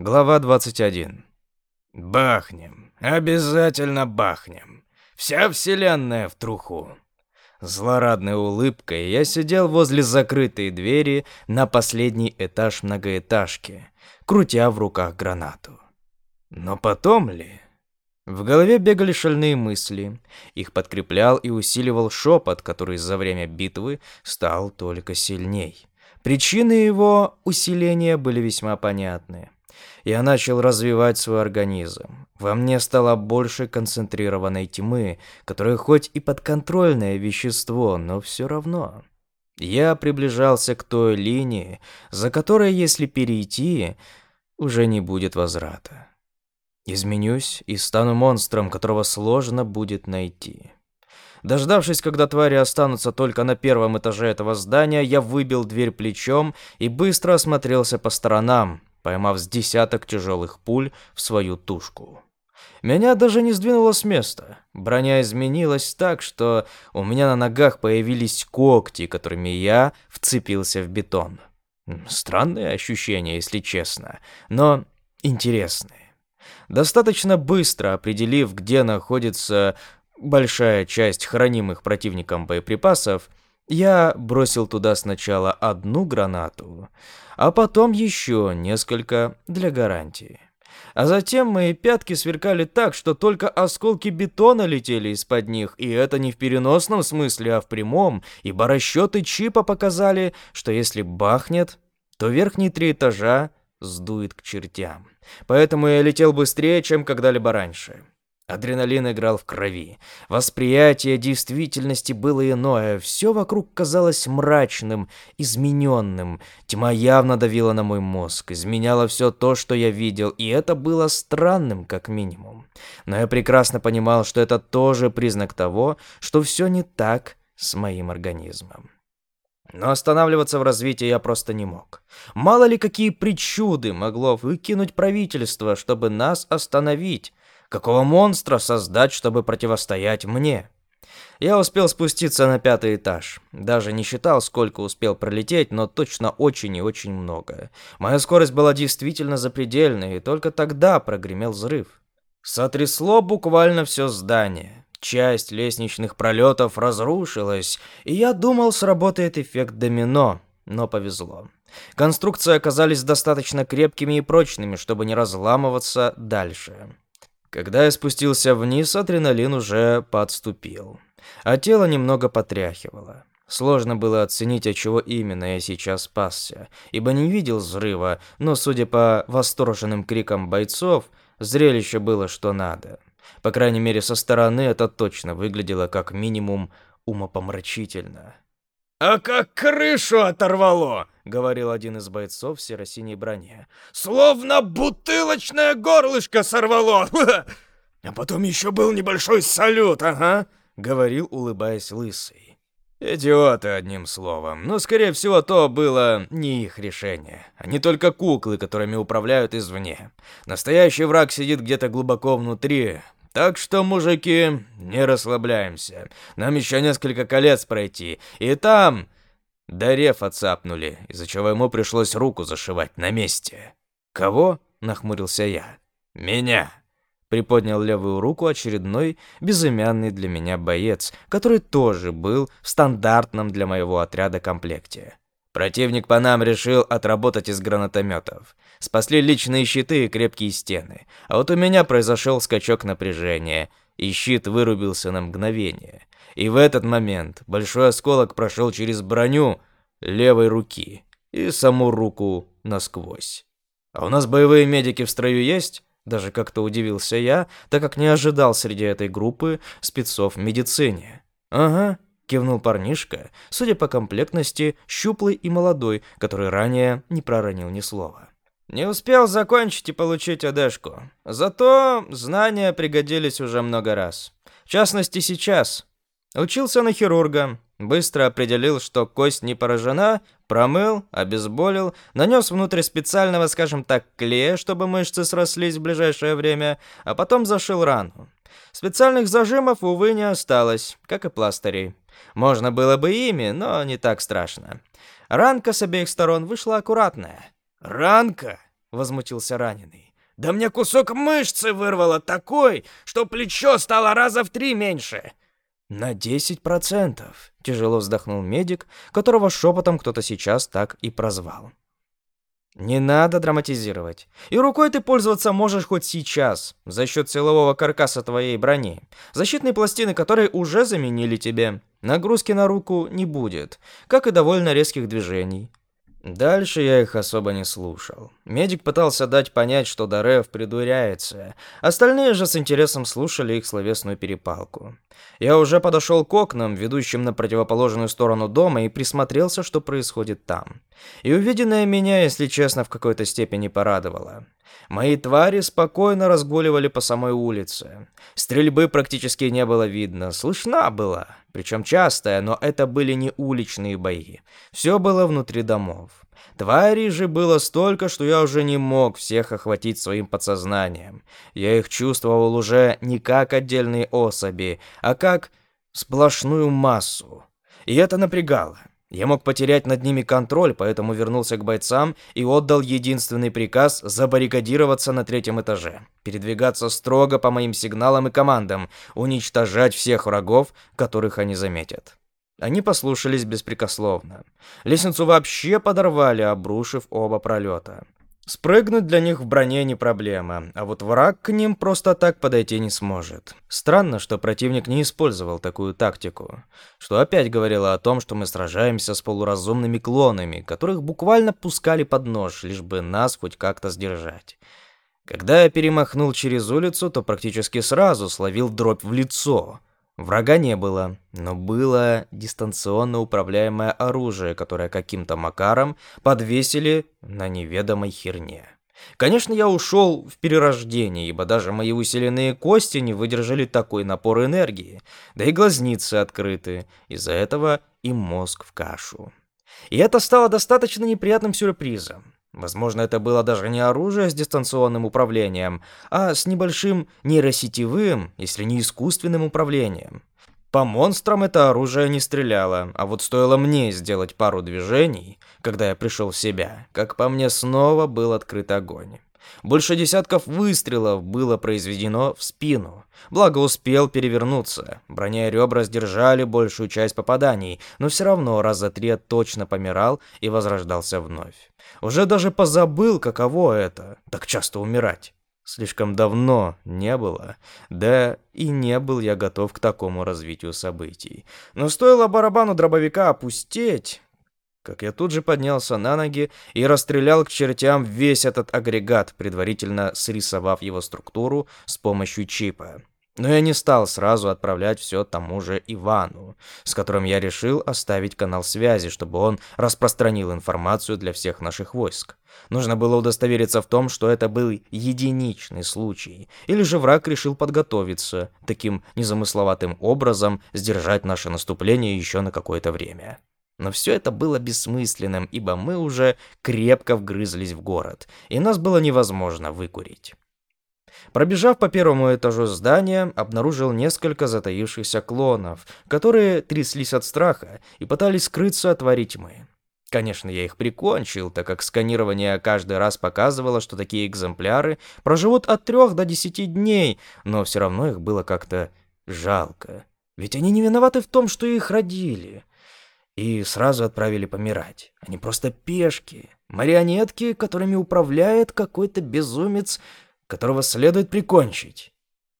Глава 21. Бахнем. Обязательно бахнем. Вся вселенная в труху. Злорадной улыбкой я сидел возле закрытой двери на последний этаж многоэтажки, крутя в руках гранату. Но потом ли? В голове бегали шальные мысли. Их подкреплял и усиливал шепот, который за время битвы стал только сильней. Причины его усиления были весьма понятны. Я начал развивать свой организм. Во мне стало больше концентрированной тьмы, которая хоть и подконтрольное вещество, но все равно. Я приближался к той линии, за которой, если перейти, уже не будет возврата. Изменюсь и стану монстром, которого сложно будет найти. Дождавшись, когда твари останутся только на первом этаже этого здания, я выбил дверь плечом и быстро осмотрелся по сторонам, поймав с десяток тяжелых пуль в свою тушку. Меня даже не сдвинуло с места. Броня изменилась так, что у меня на ногах появились когти, которыми я вцепился в бетон. Странные ощущения, если честно, но интересные. Достаточно быстро определив, где находится большая часть хранимых противником боеприпасов, я бросил туда сначала одну гранату, а потом еще несколько для гарантии. А затем мои пятки сверкали так, что только осколки бетона летели из-под них, и это не в переносном смысле, а в прямом, ибо расчеты чипа показали, что если бахнет, то верхние три этажа сдует к чертям. Поэтому я летел быстрее, чем когда-либо раньше. Адреналин играл в крови. Восприятие действительности было иное. Все вокруг казалось мрачным, измененным. Тьма явно давила на мой мозг, изменяла все то, что я видел, и это было странным, как минимум. Но я прекрасно понимал, что это тоже признак того, что все не так с моим организмом. Но останавливаться в развитии я просто не мог. Мало ли какие причуды могло выкинуть правительство, чтобы нас остановить. Какого монстра создать, чтобы противостоять мне? Я успел спуститься на пятый этаж. Даже не считал, сколько успел пролететь, но точно очень и очень много. Моя скорость была действительно запредельной, и только тогда прогремел взрыв. Сотрясло буквально все здание. Часть лестничных пролетов разрушилась, и я думал, сработает эффект домино, но повезло. Конструкции оказались достаточно крепкими и прочными, чтобы не разламываться дальше. Когда я спустился вниз, адреналин уже подступил, а тело немного потряхивало. Сложно было оценить, от чего именно я сейчас спасся, ибо не видел взрыва, но, судя по восторженным крикам бойцов, зрелище было что надо. По крайней мере, со стороны это точно выглядело как минимум умопомрачительно. «А как крышу оторвало!» — говорил один из бойцов в серо-синей броне. «Словно бутылочное горлышко сорвало! А потом еще был небольшой салют, ага!» — говорил, улыбаясь лысый. Идиоты, одним словом. Но, скорее всего, то было не их решение, а не только куклы, которыми управляют извне. Настоящий враг сидит где-то глубоко внутри, так что, мужики, не расслабляемся. Нам еще несколько колец пройти. И там... Дарев отцапнули, из-за чего ему пришлось руку зашивать на месте. «Кого?» — нахмурился я. «Меня!» — приподнял левую руку очередной безымянный для меня боец, который тоже был в стандартном для моего отряда комплекте. Противник по нам решил отработать из гранатометов. Спасли личные щиты и крепкие стены. А вот у меня произошел скачок напряжения, и щит вырубился на мгновение. И в этот момент большой осколок прошел через броню левой руки и саму руку насквозь. А у нас боевые медики в строю есть? Даже как-то удивился я, так как не ожидал среди этой группы спецов в медицине. Ага, кивнул парнишка, судя по комплектности, щуплый и молодой, который ранее не проронил ни слова. Не успел закончить и получить одежку. Зато знания пригодились уже много раз. В частности, сейчас. Учился на хирурга, быстро определил, что кость не поражена, промыл, обезболил, нанес внутрь специального, скажем так, клея, чтобы мышцы срослись в ближайшее время, а потом зашил рану. Специальных зажимов, увы, не осталось, как и пластырей. Можно было бы ими, но не так страшно. Ранка с обеих сторон вышла аккуратная. «Ранка? возмутился раненый. «Да мне кусок мышцы вырвало такой, что плечо стало раза в три меньше!» «На десять процентов», — тяжело вздохнул медик, которого шепотом кто-то сейчас так и прозвал. Не надо драматизировать. И рукой ты пользоваться можешь хоть сейчас, за счет силового каркаса твоей брони, защитные пластины которой уже заменили тебе. Нагрузки на руку не будет, как и довольно резких движений. Дальше я их особо не слушал. Медик пытался дать понять, что Дарев придуряется. Остальные же с интересом слушали их словесную перепалку. Я уже подошел к окнам, ведущим на противоположную сторону дома, и присмотрелся, что происходит там. И увиденное меня, если честно, в какой-то степени порадовало. Мои твари спокойно разгуливали по самой улице. Стрельбы практически не было видно, слышна была, причем частая, но это были не уличные бои. Все было внутри домов. Тварей же было столько, что я уже не мог всех охватить своим подсознанием. Я их чувствовал уже не как отдельные особи, а как сплошную массу. И это напрягало. Я мог потерять над ними контроль, поэтому вернулся к бойцам и отдал единственный приказ забаррикадироваться на третьем этаже, передвигаться строго по моим сигналам и командам, уничтожать всех врагов, которых они заметят. Они послушались беспрекословно. Лестницу вообще подорвали, обрушив оба пролета. Спрыгнуть для них в броне не проблема, а вот враг к ним просто так подойти не сможет. Странно, что противник не использовал такую тактику, что опять говорило о том, что мы сражаемся с полуразумными клонами, которых буквально пускали под нож, лишь бы нас хоть как-то сдержать. Когда я перемахнул через улицу, то практически сразу словил дробь в лицо. Врага не было, но было дистанционно управляемое оружие, которое каким-то макаром подвесили на неведомой херне. Конечно, я ушел в перерождение, ибо даже мои усиленные кости не выдержали такой напор энергии, да и глазницы открыты, из-за этого и мозг в кашу. И это стало достаточно неприятным сюрпризом. Возможно, это было даже не оружие с дистанционным управлением, а с небольшим нейросетевым, если не искусственным управлением. По монстрам это оружие не стреляло, а вот стоило мне сделать пару движений, когда я пришел в себя, как по мне снова был открыт огонь. Больше десятков выстрелов было произведено в спину. Благо успел перевернуться. Броня и ребра сдержали большую часть попаданий, но все равно раз за три точно помирал и возрождался вновь. Уже даже позабыл, каково это, так часто умирать. Слишком давно не было, да и не был я готов к такому развитию событий. Но стоило барабану дробовика опустеть, как я тут же поднялся на ноги и расстрелял к чертям весь этот агрегат, предварительно срисовав его структуру с помощью чипа. Но я не стал сразу отправлять все тому же Ивану, с которым я решил оставить канал связи, чтобы он распространил информацию для всех наших войск. Нужно было удостовериться в том, что это был единичный случай, или же враг решил подготовиться, таким незамысловатым образом сдержать наше наступление еще на какое-то время. Но все это было бессмысленным, ибо мы уже крепко вгрызлись в город, и нас было невозможно выкурить. Пробежав по первому этажу здания, обнаружил несколько затаившихся клонов, которые тряслись от страха и пытались скрыться от твари тьмы. Конечно, я их прикончил, так как сканирование каждый раз показывало, что такие экземпляры проживут от трех до десяти дней, но все равно их было как-то жалко. Ведь они не виноваты в том, что их родили. И сразу отправили помирать. Они просто пешки, марионетки, которыми управляет какой-то безумец которого следует прикончить.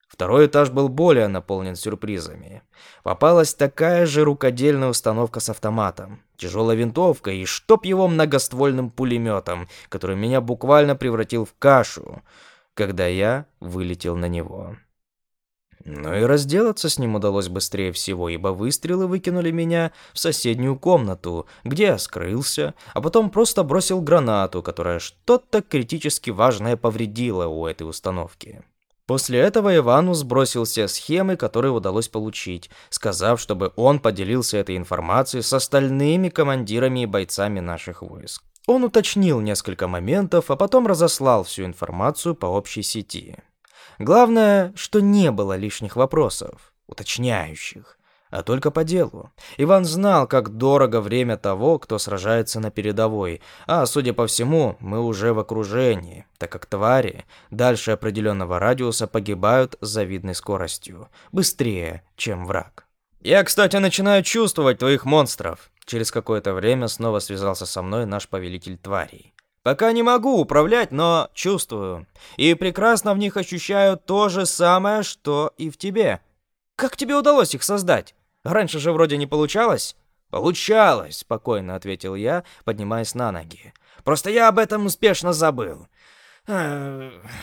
Второй этаж был более наполнен сюрпризами. Попалась такая же рукодельная установка с автоматом, тяжелой винтовкой и чтоб его многоствольным пулеметом, который меня буквально превратил в кашу, когда я вылетел на него. Но и разделаться с ним удалось быстрее всего, ибо выстрелы выкинули меня в соседнюю комнату, где я скрылся, а потом просто бросил гранату, которая что-то критически важное повредила у этой установки. После этого Ивану сбросил все схемы, которые удалось получить, сказав, чтобы он поделился этой информацией с остальными командирами и бойцами наших войск. Он уточнил несколько моментов, а потом разослал всю информацию по общей сети. Главное, что не было лишних вопросов, уточняющих. а только по делу. Иван знал, как дорого время того, кто сражается на передовой, а, судя по всему, мы уже в окружении, так как твари дальше определенного радиуса погибают с завидной скоростью, быстрее, чем враг. «Я, кстати, начинаю чувствовать твоих монстров», Через какое-то время снова связался со мной наш повелитель тварей. Пока не могу управлять, но чувствую. И прекрасно в них ощущаю то же самое, что и в тебе. Как тебе удалось их создать? Раньше же вроде не получалось. Получалось, спокойно ответил я, поднимаясь на ноги. Просто я об этом успешно забыл.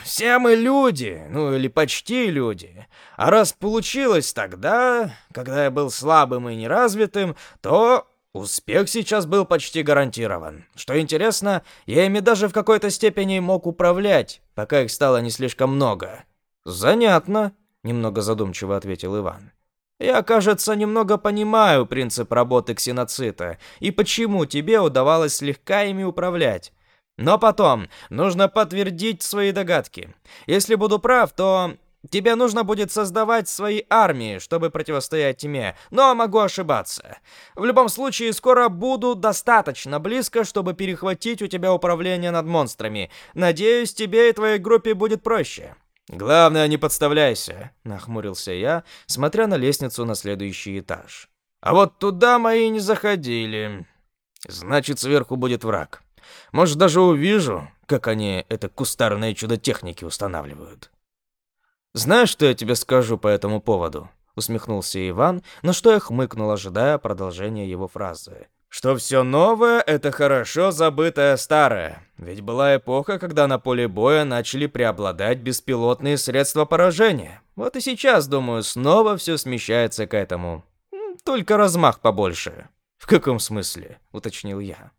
Все мы люди, ну или почти люди. А раз получилось тогда, когда я был слабым и неразвитым, то успех сейчас был почти гарантирован. Что интересно, я ими даже в какой-то степени мог управлять, пока их стало не слишком много. Занятно немного задумчиво ответил Иван. Я, кажется, немного понимаю принцип работы ксеноцита и почему тебе удавалось слегка ими управлять. Но потом нужно подтвердить свои догадки. Если буду прав, то тебе нужно будет создавать свои армии, чтобы противостоять тьме, но могу ошибаться. В любом случае, скоро буду достаточно близко, чтобы перехватить у тебя управление над монстрами. Надеюсь, тебе и твоей группе будет проще. «Главное, не подставляйся», — нахмурился я, смотря на лестницу на следующий этаж. «А вот туда мои не заходили. Значит, сверху будет враг. Может, даже увижу, как они это кустарные чудо-техники устанавливают». «Знаешь, что я тебе скажу по этому поводу?» — усмехнулся Иван, на что я хмыкнул, ожидая продолжения его фразы что все новое — это хорошо забытое старое. Ведь была эпоха, когда на поле боя начали преобладать беспилотные средства поражения. Вот и сейчас, думаю, снова все смещается к этому. Только размах побольше. В каком смысле? Уточнил я.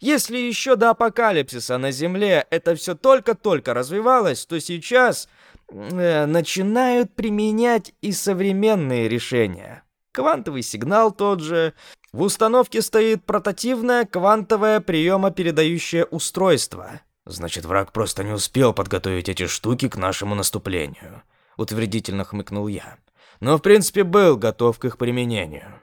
Если еще до апокалипсиса на Земле это все только-только развивалось, то сейчас начинают применять и современные решения. Квантовый сигнал тот же, в установке стоит портативное квантовое приемопередающее устройство. Значит, враг просто не успел подготовить эти штуки к нашему наступлению, утвердительно хмыкнул я. Но в принципе был готов к их применению.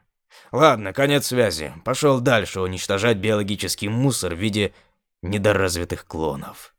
Ладно, конец связи. Пошел дальше уничтожать биологический мусор в виде недоразвитых клонов.